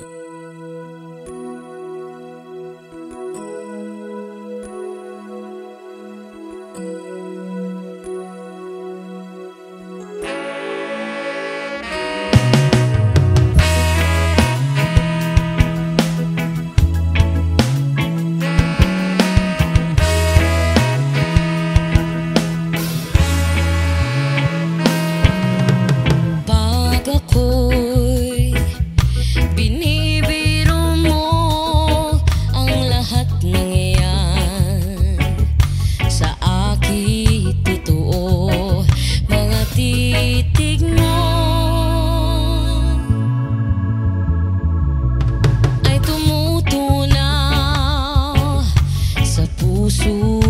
う puso